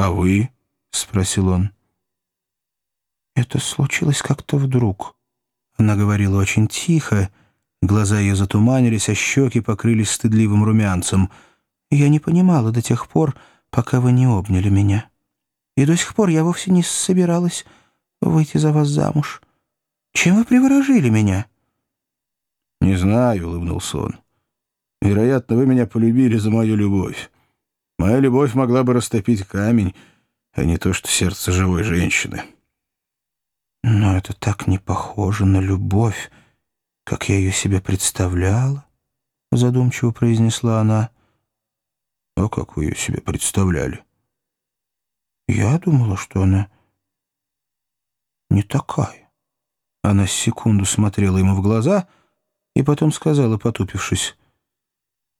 «А вы?» — спросил он. «Это случилось как-то вдруг». Она говорила очень тихо, глаза ее затуманились, а щеки покрылись стыдливым румянцем. «Я не понимала до тех пор, пока вы не обняли меня. И до сих пор я вовсе не собиралась выйти за вас замуж. Чем вы приворожили меня?» «Не знаю», — улыбнулся он. «Вероятно, вы меня полюбили за мою любовь. Моя любовь могла бы растопить камень, а не то, что сердце живой женщины». «Но это так не похоже на любовь, как я ее себе представляла», — задумчиво произнесла она. «А как вы ее себе представляли?» «Я думала, что она не такая». Она секунду смотрела ему в глаза и потом сказала, потупившись,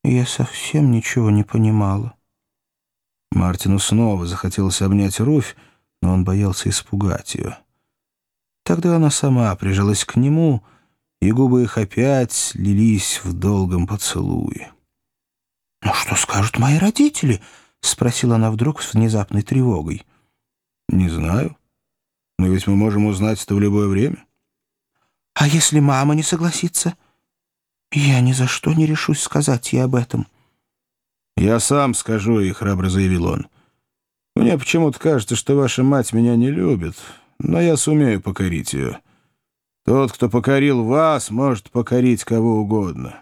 «Я совсем ничего не понимала». Мартину снова захотелось обнять Руфь, но он боялся испугать ее. Тогда она сама прижалась к нему, и губы их опять слились в долгом поцелуе. «Ну что скажут мои родители?» — спросила она вдруг с внезапной тревогой. «Не знаю. Но ведь мы можем узнать это в любое время». «А если мама не согласится?» «Я ни за что не решусь сказать ей об этом». «Я сам скажу ей», — храбро заявил он. «Мне почему-то кажется, что ваша мать меня не любит, но я сумею покорить ее. Тот, кто покорил вас, может покорить кого угодно.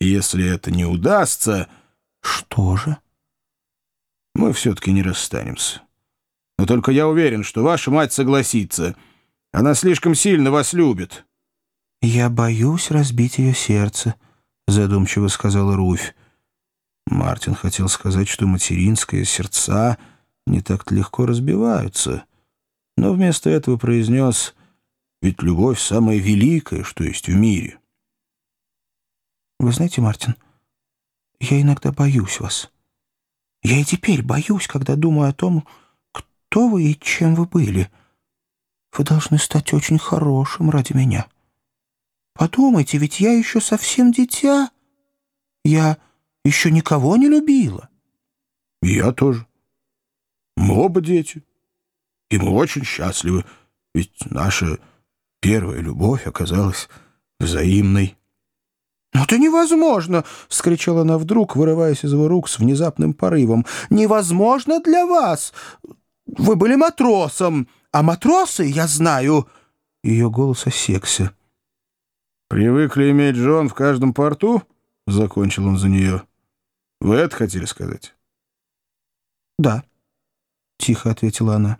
И если это не удастся... Что же? Мы все-таки не расстанемся. Но только я уверен, что ваша мать согласится. Она слишком сильно вас любит. «Я боюсь разбить ее сердце», — задумчиво сказала Руфь. Мартин хотел сказать, что материнские сердца не так легко разбиваются — но вместо этого произнес «Ведь любовь самая великая, что есть в мире». «Вы знаете, Мартин, я иногда боюсь вас. Я и теперь боюсь, когда думаю о том, кто вы и чем вы были. Вы должны стать очень хорошим ради меня. Подумайте, ведь я еще совсем дитя. Я еще никого не любила». «Я тоже. Мы оба дети». И мы очень счастливы, ведь наша первая любовь оказалась взаимной. «Но это невозможно!» — вскричала она вдруг, вырываясь из его рук с внезапным порывом. «Невозможно для вас! Вы были матросом, а матросы, я знаю...» Ее голос осекся. «Привыкли иметь жен в каждом порту?» — закончил он за нее. «Вы это хотели сказать?» «Да», — тихо ответила она.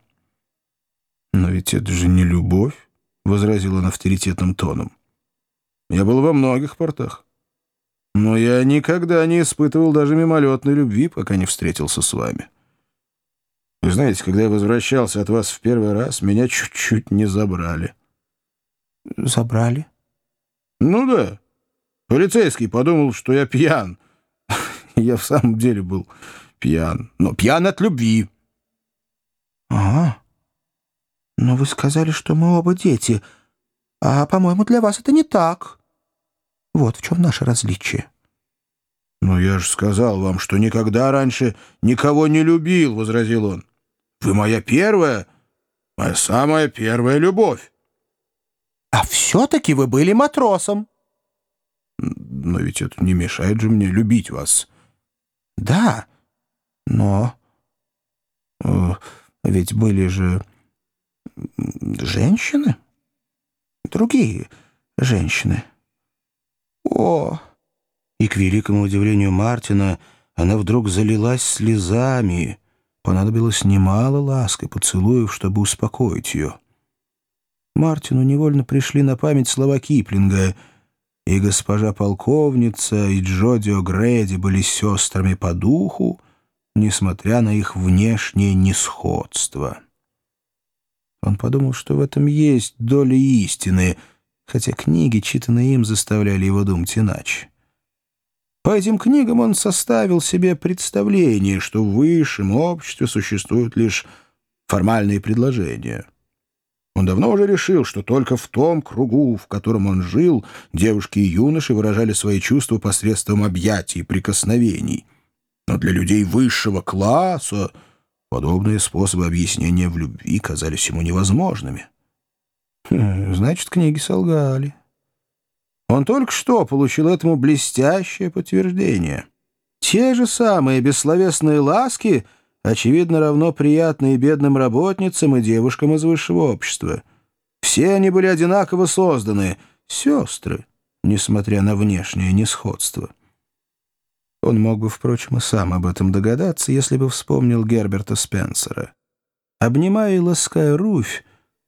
«Но ведь это же не любовь», — возразил он авторитетным тоном. «Я был во многих портах. Но я никогда не испытывал даже мимолетной любви, пока не встретился с вами. Вы знаете, когда я возвращался от вас в первый раз, меня чуть-чуть не забрали». «Забрали?» «Ну да. Полицейский подумал, что я пьян. Я в самом деле был пьян. Но пьян от любви». «Ага». «Но вы сказали, что мы оба дети. А, по-моему, для вас это не так. Вот в чем наше различие». «Ну, я же сказал вам, что никогда раньше никого не любил», — возразил он. «Вы моя первая, моя самая первая любовь». «А все-таки вы были матросом». «Но ведь это не мешает же мне любить вас». «Да, но... Э, ведь были же женщины? Другие женщины. О! И к великому удивлению Мартина она вдруг залилась слезами. Понадобилось немало ласк и поцелуев, чтобы успокоить ее. Мартину невольно пришли на память слова Киплинга «И госпожа полковница, и Джодио Грэди были сестрами по духу, несмотря на их внешнее несходство». Он подумал, что в этом есть доля истины, хотя книги, читанные им, заставляли его думать иначе. По этим книгам он составил себе представление, что в высшем обществе существуют лишь формальные предложения. Он давно уже решил, что только в том кругу, в котором он жил, девушки и юноши выражали свои чувства посредством объятий и прикосновений. Но для людей высшего класса Подобные способы объяснения в любви казались ему невозможными. Хм, значит, книги солгали. Он только что получил этому блестящее подтверждение. Те же самые бессловесные ласки, очевидно, равно приятные бедным работницам и девушкам из высшего общества. Все они были одинаково созданы, сестры, несмотря на внешнее несходство. Он мог бы, впрочем, и сам об этом догадаться, если бы вспомнил Герберта Спенсера. Обнимая и лаская Руфь,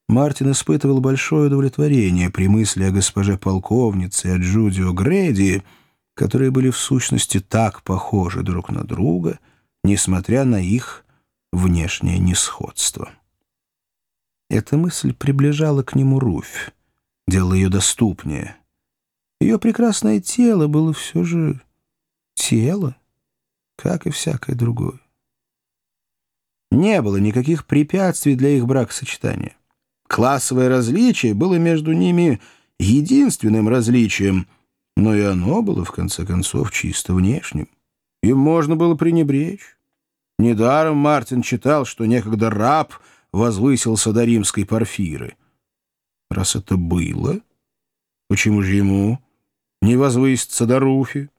Мартин испытывал большое удовлетворение при мысли о госпоже полковнице и о Джудио Грейди, которые были в сущности так похожи друг на друга, несмотря на их внешнее несходство. Эта мысль приближала к нему Руфь, делала ее доступнее. Ее прекрасное тело было все же тело, как и всякое другое. Не было никаких препятствий для их бракосочетания. Классовое различие было между ними единственным различием, но и оно было, в конце концов, чисто внешним. Им можно было пренебречь. Недаром Мартин читал, что некогда раб возвысился до римской порфиры. Раз это было, почему же ему не возвыситься до Руфи?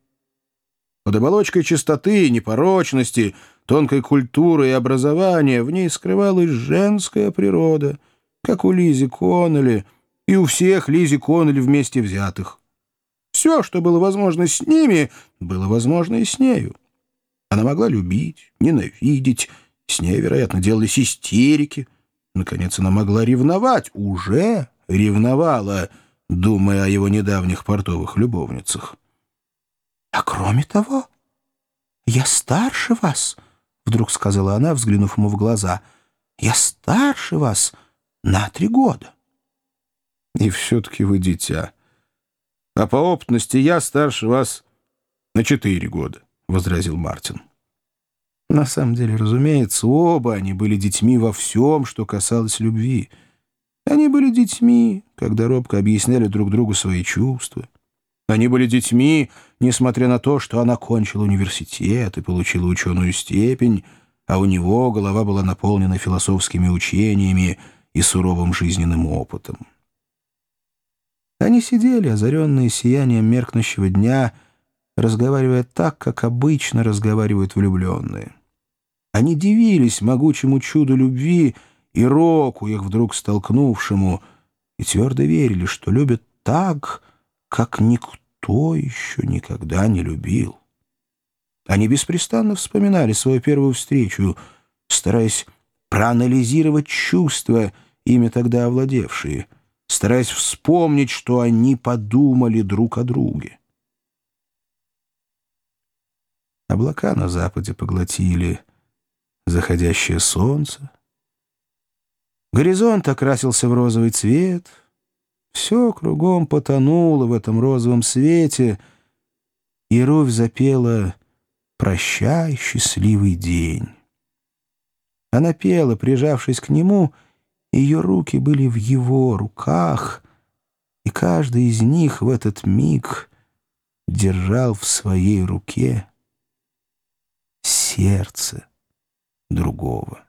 Под оболочкой чистоты, непорочности, тонкой культуры и образования в ней скрывалась женская природа, как у Лизи Коннелли и у всех Лизи Коннелли вместе взятых. Все, что было возможно с ними, было возможно и с нею. Она могла любить, ненавидеть, с ней, вероятно, делались истерики. Наконец, она могла ревновать, уже ревновала, думая о его недавних портовых любовницах. «А кроме того, я старше вас», — вдруг сказала она, взглянув ему в глаза. «Я старше вас на три года». «И все-таки вы дитя. А по опытности я старше вас на четыре года», — возразил Мартин. На самом деле, разумеется, оба они были детьми во всем, что касалось любви. Они были детьми, когда робко объясняли друг другу свои чувства. Они были детьми, несмотря на то, что она кончила университет и получила ученую степень, а у него голова была наполнена философскими учениями и суровым жизненным опытом. Они сидели, озаренные сиянием меркнущего дня, разговаривая так, как обычно разговаривают влюбленные. Они дивились могучему чуду любви и року, их вдруг столкнувшему, и твердо верили, что любят так, как никто еще никогда не любил. Они беспрестанно вспоминали свою первую встречу, стараясь проанализировать чувства, ими тогда овладевшие, стараясь вспомнить, что они подумали друг о друге. Облака на западе поглотили заходящее солнце. Горизонт окрасился в розовый цвет — все кругом потонуло в этом розовом свете, и Руфь запела «Прощай, счастливый день». Она пела, прижавшись к нему, ее руки были в его руках, и каждый из них в этот миг держал в своей руке сердце другого.